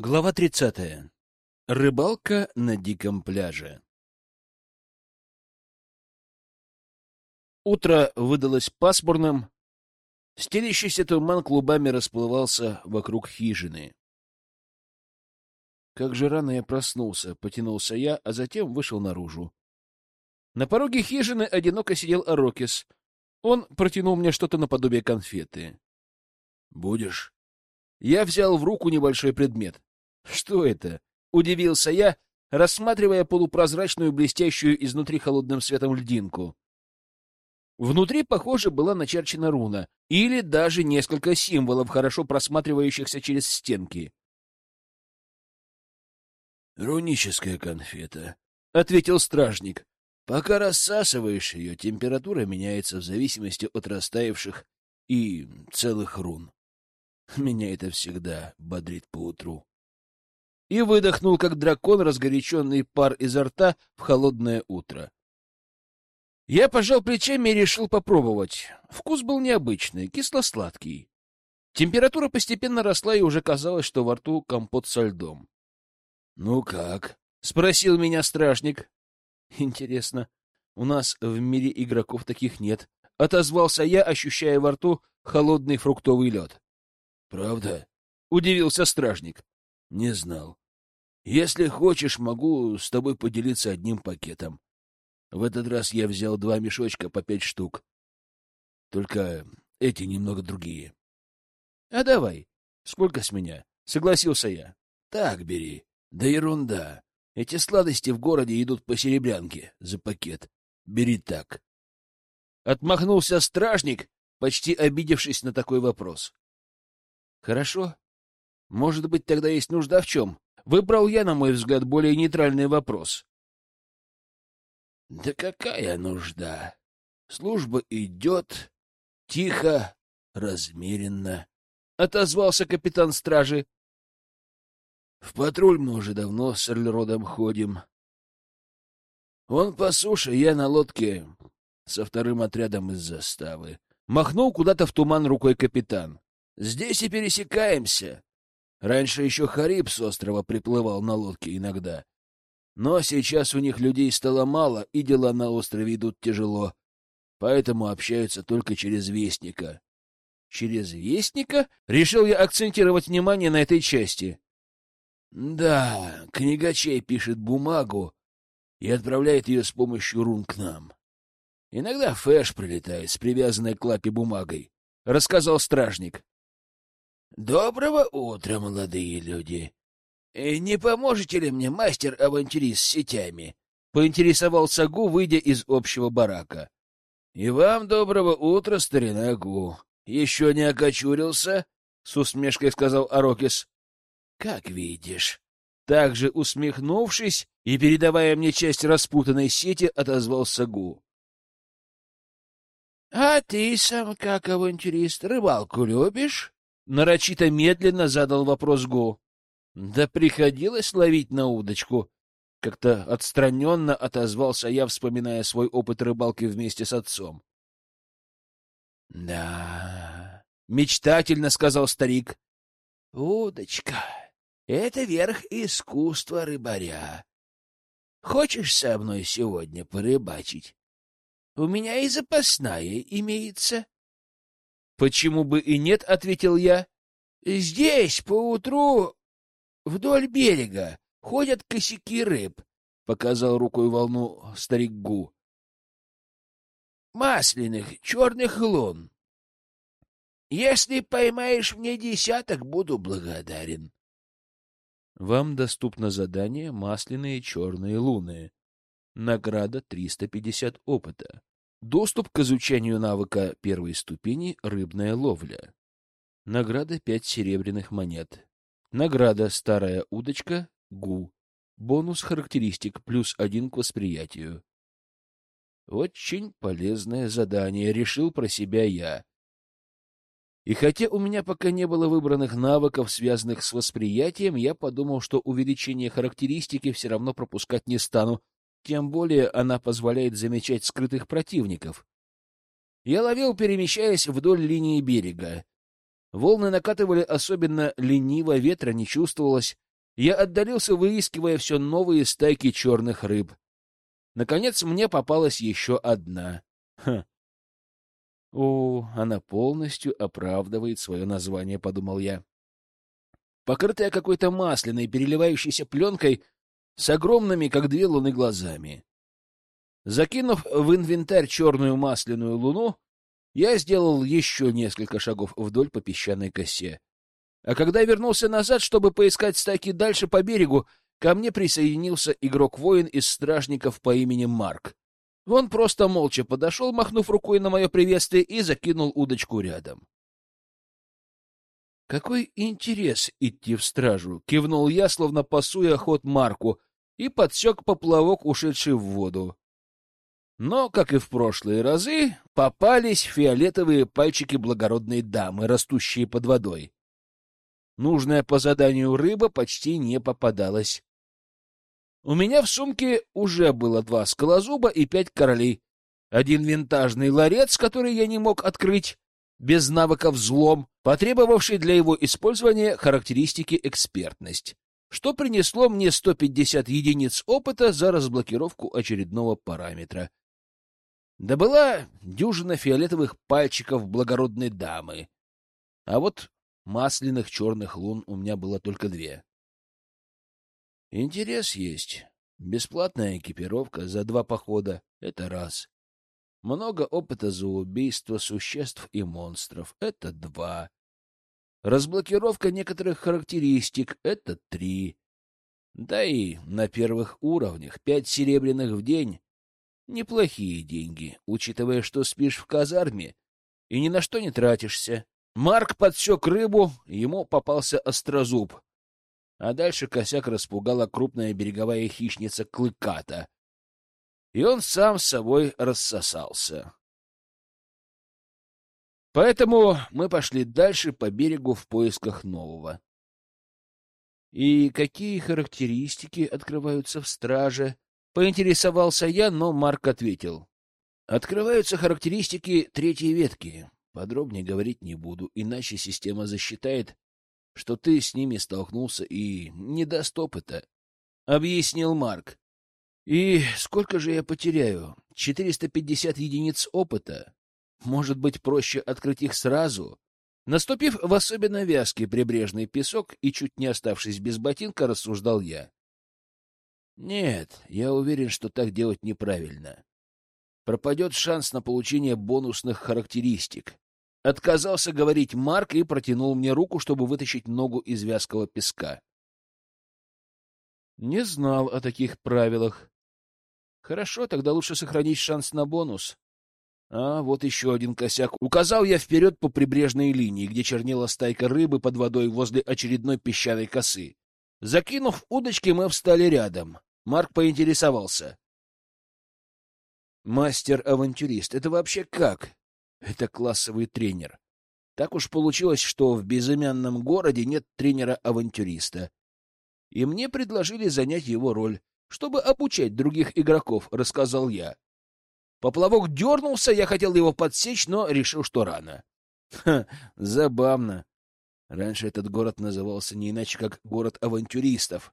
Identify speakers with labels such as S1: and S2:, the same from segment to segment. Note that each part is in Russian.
S1: Глава 30. Рыбалка на диком пляже. Утро выдалось пасмурным. Стелящийся туман клубами расплывался вокруг хижины. Как же рано я проснулся, потянулся я, а затем вышел наружу. На пороге хижины одиноко сидел Арокис. Он протянул мне что-то наподобие конфеты. «Будешь?» Я взял в руку небольшой предмет. «Что это?» — удивился я, рассматривая полупрозрачную, блестящую изнутри холодным светом льдинку. Внутри, похоже, была начерчена руна, или даже несколько символов, хорошо просматривающихся через стенки. «Руническая конфета», — ответил стражник. «Пока рассасываешь ее, температура меняется в зависимости от растаявших и целых рун. Меня это всегда бодрит поутру. И выдохнул, как дракон, разгоряченный пар изо рта в холодное утро. Я пожал плечами и решил попробовать. Вкус был необычный, кисло-сладкий. Температура постепенно росла, и уже казалось, что во рту компот со льдом. — Ну как? — спросил меня стражник. — Интересно, у нас в мире игроков таких нет. Отозвался я, ощущая во рту холодный фруктовый лед. Правда? Удивился стражник. Не знал. Если хочешь, могу с тобой поделиться одним пакетом. В этот раз я взял два мешочка по пять штук. Только эти немного другие. А давай. Сколько с меня? Согласился я. Так бери. Да ерунда. Эти сладости в городе идут по серебрянке за пакет. Бери так. Отмахнулся стражник, почти обидевшись на такой вопрос. Хорошо. Может быть, тогда есть нужда в чем? Выбрал я, на мой взгляд, более нейтральный вопрос. Да какая нужда? Служба идет тихо, размеренно, — отозвался капитан стражи. В патруль мы уже давно с Эрльродом ходим. Он по суше, я на лодке со вторым отрядом из заставы. Махнул куда-то в туман рукой капитан. Здесь и пересекаемся. Раньше еще Хариб с острова приплывал на лодке иногда. Но сейчас у них людей стало мало, и дела на острове идут тяжело. Поэтому общаются только через Вестника. Через Вестника? Решил я акцентировать внимание на этой части. Да, книгачей пишет бумагу и отправляет ее с помощью рун к нам. Иногда Фэш прилетает с привязанной к лапе бумагой, — рассказал стражник. Доброго утра, молодые люди. Э, не поможете ли мне, мастер-авантюрист с сетями? Поинтересовался Гу, выйдя из общего барака. И вам доброго утра, старина Гу. Еще не окочурился? С усмешкой сказал Арокис. Как видишь. Также усмехнувшись и передавая мне часть распутанной сети, отозвался Гу. — А ты сам, как авантюрист, рыбалку любишь? Нарочито медленно задал вопрос Го. Да приходилось ловить на удочку. Как-то отстраненно отозвался я, вспоминая свой опыт рыбалки вместе с отцом. — Да, — мечтательно сказал старик. — Удочка — это верх искусства рыбаря. Хочешь со мной сегодня порыбачить? У меня и запасная имеется. Почему бы и нет, ответил я. Здесь поутру вдоль берега ходят косяки рыб, показал рукой волну старик Гу. Масляных черных лун. Если поймаешь мне десяток, буду благодарен. Вам доступно задание «Масляные черные луны». Награда 350 опыта. Доступ к изучению навыка первой ступени «Рыбная ловля». Награда пять серебряных монет. Награда «Старая удочка» ГУ. Бонус характеристик плюс один к восприятию. Очень полезное задание, решил про себя я. И хотя у меня пока не было выбранных навыков, связанных с восприятием, я подумал, что увеличение характеристики все равно пропускать не стану, тем более она позволяет замечать скрытых противников. Я ловил, перемещаясь вдоль линии берега. Волны накатывали особенно лениво, ветра не чувствовалось, Я отдалился, выискивая все новые стайки черных рыб. Наконец мне попалась еще одна. Хм. О, она полностью оправдывает свое название, подумал я. Покрытая какой-то масляной, переливающейся пленкой, с огромными, как две луны, глазами. Закинув в инвентарь черную масляную луну, я сделал еще несколько шагов вдоль по песчаной косе. А когда вернулся назад, чтобы поискать стайки дальше по берегу, ко мне присоединился игрок-воин из стражников по имени Марк. Он просто молча подошел, махнув рукой на мое приветствие, и закинул удочку рядом. «Какой интерес идти в стражу!» — кивнул я, словно пасуя ход Марку, и подсек поплавок, ушедший в воду. Но, как и в прошлые разы, попались фиолетовые пальчики благородной дамы, растущие под водой. Нужная по заданию рыба почти не попадалась. У меня в сумке уже было два скалозуба и пять королей. Один винтажный ларец, который я не мог открыть, без навыков взлом, потребовавший для его использования характеристики экспертность, что принесло мне 150 единиц опыта за разблокировку очередного параметра — да была дюжина фиолетовых пальчиков благородной дамы. А вот масляных черных лун у меня было только две. Интерес есть. Бесплатная экипировка за два похода — это раз. Много опыта за убийство существ и монстров — это два. Разблокировка некоторых характеристик — это три. Да и на первых уровнях пять серебряных в день Неплохие деньги, учитывая, что спишь в казарме и ни на что не тратишься. Марк подсек рыбу, ему попался острозуб. А дальше косяк распугала крупная береговая хищница клыката. И он сам с собой рассосался. Поэтому мы пошли дальше по берегу в поисках нового. И какие характеристики открываются в страже? Поинтересовался я, но Марк ответил. Открываются характеристики третьей ветки. Подробнее говорить не буду, иначе система засчитает, что ты с ними столкнулся и не даст опыта. Объяснил Марк. И сколько же я потеряю? 450 единиц опыта? Может быть, проще открыть их сразу? Наступив в особенно вязкий прибрежный песок и чуть не оставшись без ботинка, рассуждал я. Нет, я уверен, что так делать неправильно. Пропадет шанс на получение бонусных характеристик. Отказался говорить Марк и протянул мне руку, чтобы вытащить ногу из вязкого песка. Не знал о таких правилах. Хорошо, тогда лучше сохранить шанс на бонус. А, вот еще один косяк. Указал я вперед по прибрежной линии, где чернела стайка рыбы под водой возле очередной песчаной косы. Закинув удочки, мы встали рядом. Марк поинтересовался. «Мастер-авантюрист, это вообще как?» «Это классовый тренер. Так уж получилось, что в безымянном городе нет тренера-авантюриста. И мне предложили занять его роль, чтобы обучать других игроков», — рассказал я. Поплавок дернулся, я хотел его подсечь, но решил, что рано. Ха, забавно. Раньше этот город назывался не иначе, как город авантюристов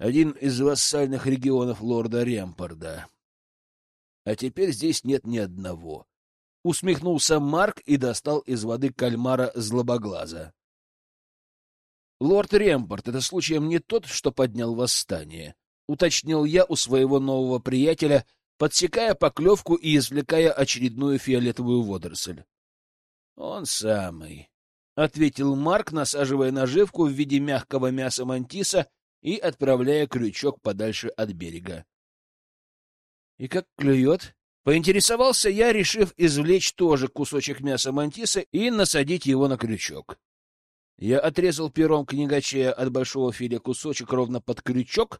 S1: один из вассальных регионов лорда Ремпорда. А теперь здесь нет ни одного. Усмехнулся Марк и достал из воды кальмара злобоглаза. Лорд Ремпорт — это случаем не тот, что поднял восстание, уточнил я у своего нового приятеля, подсекая поклевку и извлекая очередную фиолетовую водоросль. Он самый, — ответил Марк, насаживая наживку в виде мягкого мяса мантиса и отправляя крючок подальше от берега. «И как клюет?» Поинтересовался я, решив извлечь тоже кусочек мяса мантиса и насадить его на крючок. Я отрезал пером книгачея от большого филе кусочек ровно под крючок,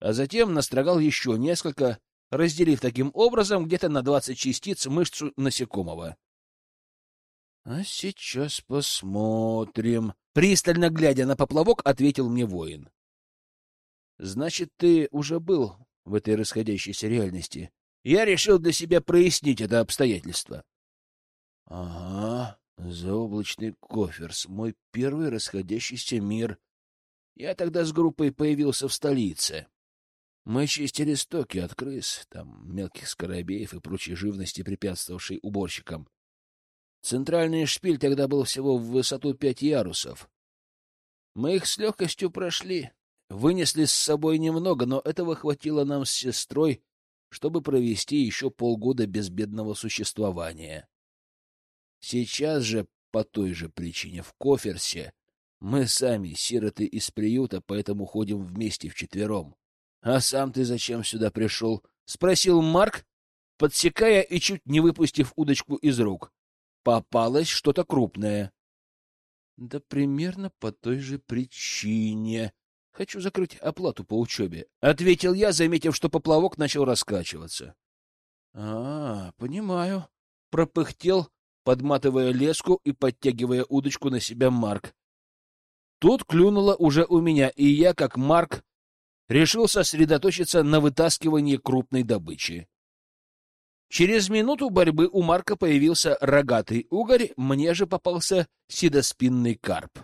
S1: а затем настрогал еще несколько, разделив таким образом где-то на двадцать частиц мышцу насекомого. — А сейчас посмотрим. Пристально глядя на поплавок, ответил мне воин. Значит, ты уже был в этой расходящейся реальности. Я решил для себя прояснить это обстоятельство. — Ага, заоблачный коферс, мой первый расходящийся мир. Я тогда с группой появился в столице. Мы чистили стоки от крыс, там мелких скоробеев и прочей живности, препятствовавшей уборщикам. Центральный шпиль тогда был всего в высоту пять ярусов. Мы их с легкостью прошли, вынесли с собой немного, но этого хватило нам с сестрой, чтобы провести еще полгода безбедного существования. Сейчас же, по той же причине, в Коферсе мы сами сироты из приюта, поэтому ходим вместе вчетвером. «А сам ты зачем сюда пришел?» — спросил Марк, подсекая и чуть не выпустив удочку из рук. Попалось что-то крупное. «Да примерно по той же причине. Хочу закрыть оплату по учебе», — ответил я, заметив, что поплавок начал раскачиваться. «А, понимаю», — пропыхтел, подматывая леску и подтягивая удочку на себя Марк. Тут клюнуло уже у меня, и я, как Марк, решил сосредоточиться на вытаскивании крупной добычи. Через минуту борьбы у Марка появился рогатый угорь, мне же попался седоспинный карп.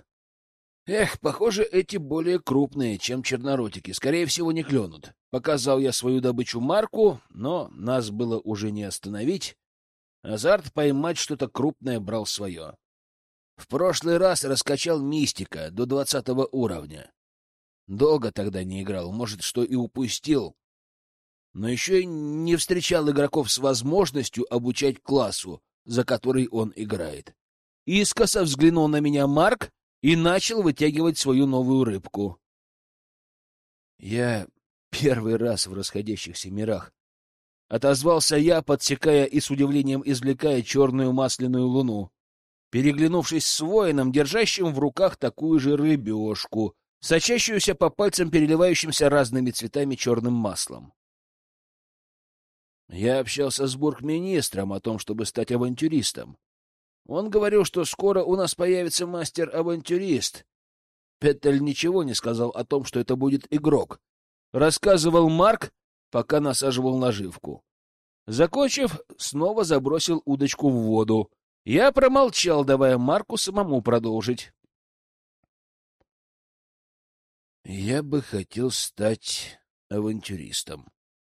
S1: Эх, похоже, эти более крупные, чем черноротики, скорее всего, не клюнут. Показал я свою добычу Марку, но нас было уже не остановить. Азарт поймать что-то крупное брал свое. В прошлый раз раскачал мистика до двадцатого уровня. Долго тогда не играл, может, что и упустил. Но еще и не встречал игроков с возможностью обучать классу, за который он играет. Искоса взглянул на меня Марк и начал вытягивать свою новую рыбку. Я первый раз в расходящихся мирах. Отозвался я, подсекая и с удивлением извлекая черную масляную луну, переглянувшись с воином, держащим в руках такую же рыбешку, сочащуюся по пальцам, переливающимся разными цветами черным маслом. Я общался с бургминистром о том, чтобы стать авантюристом. Он говорил, что скоро у нас появится мастер-авантюрист. Петтель ничего не сказал о том, что это будет игрок. Рассказывал Марк, пока насаживал наживку. Закончив, снова забросил удочку в воду. Я промолчал, давая Марку самому продолжить. Я бы хотел стать авантюристом.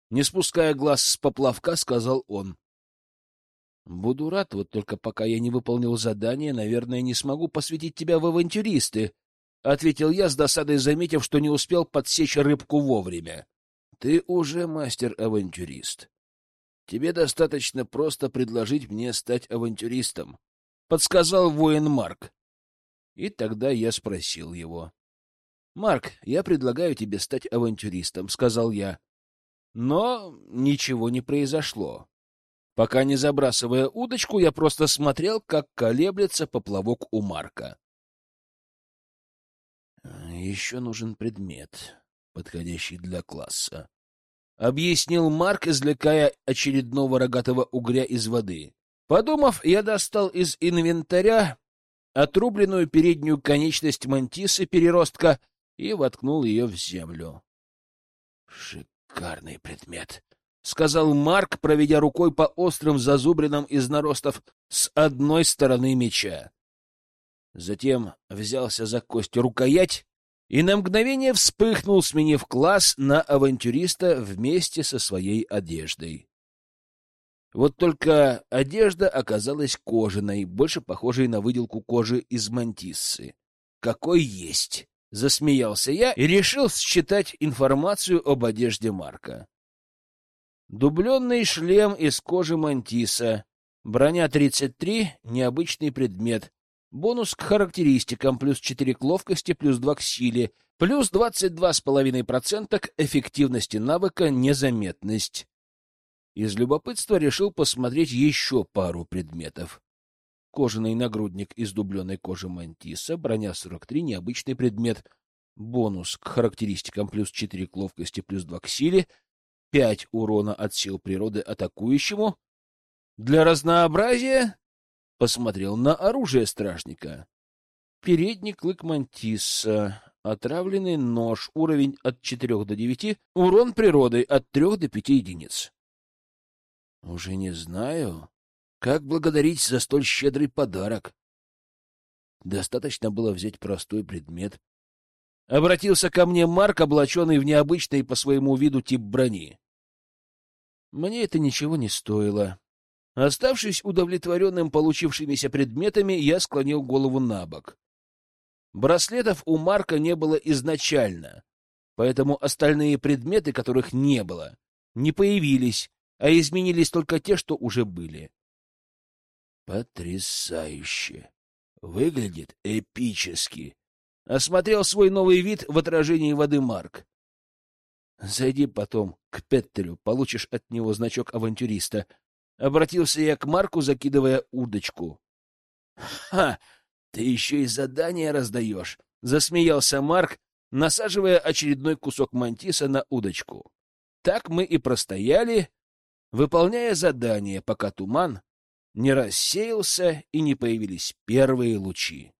S1: Не спуская глаз с поплавка, сказал он. Буду рад, вот только пока я не выполнил задание, наверное, не смогу посвятить тебя в авантюристы, — ответил я с досадой, заметив, что не успел подсечь рыбку вовремя. — Ты уже мастер-авантюрист. Тебе достаточно просто предложить мне стать авантюристом, — подсказал воин Марк. И тогда я спросил его. «Марк, я предлагаю тебе стать авантюристом», — сказал я. Но ничего не произошло. Пока не забрасывая удочку, я просто смотрел, как колеблется поплавок у Марка. «Еще нужен предмет, подходящий для класса», — объяснил Марк, извлекая очередного рогатого угря из воды. Подумав, я достал из инвентаря отрубленную переднюю конечность мантисы переростка и воткнул ее в землю. «Шикарный предмет», — сказал Марк, проведя рукой по острым зазубринам из наростов с одной стороны меча. Затем взялся за кость рукоять и на мгновение вспыхнул, сменив класс на авантюриста вместе со своей одеждой. Вот только одежда оказалась кожаной, больше похожей на выделку кожи из мантиссы. Какой есть! Засмеялся я и решил считать информацию об одежде Марка. Дубленный шлем из кожи мантиса, броня 33, необычный предмет, бонус к характеристикам, плюс 4 к ловкости, плюс 2 к силе, плюс 22,5% к эффективности навыка незаметность. Из любопытства решил посмотреть еще пару предметов кожаный нагрудник из дубленой кожи мантиса, броня 43, необычный предмет, бонус к характеристикам плюс 4 к ловкости, плюс 2 к силе, 5 урона от сил природы атакующему. Для разнообразия посмотрел на оружие стражника. Передний клык мантиса, отравленный нож, уровень от 4 до 9, урон природы от 3 до 5 единиц. Уже не знаю, как благодарить за столь щедрый подарок? Достаточно было взять простой предмет. Обратился ко мне Марк, облаченный в необычный по своему виду тип брони. Мне это ничего не стоило. Оставшись удовлетворенным получившимися предметами, я склонил голову на бок. Браслетов у Марка не было изначально, поэтому остальные предметы, которых не было, не появились, а изменились только те, что уже были. Потрясающе! Выглядит эпически! Осмотрел свой новый вид в отражении воды Марк. Зайди потом к Петтерю, получишь от него значок авантюриста. Обратился я к Марку, закидывая удочку. — Ха! Ты еще и задания раздаешь! — засмеялся Марк, насаживая очередной кусок мантиса на удочку. Так мы и простояли, выполняя задание, пока туман не рассеялся и не появились первые лучи.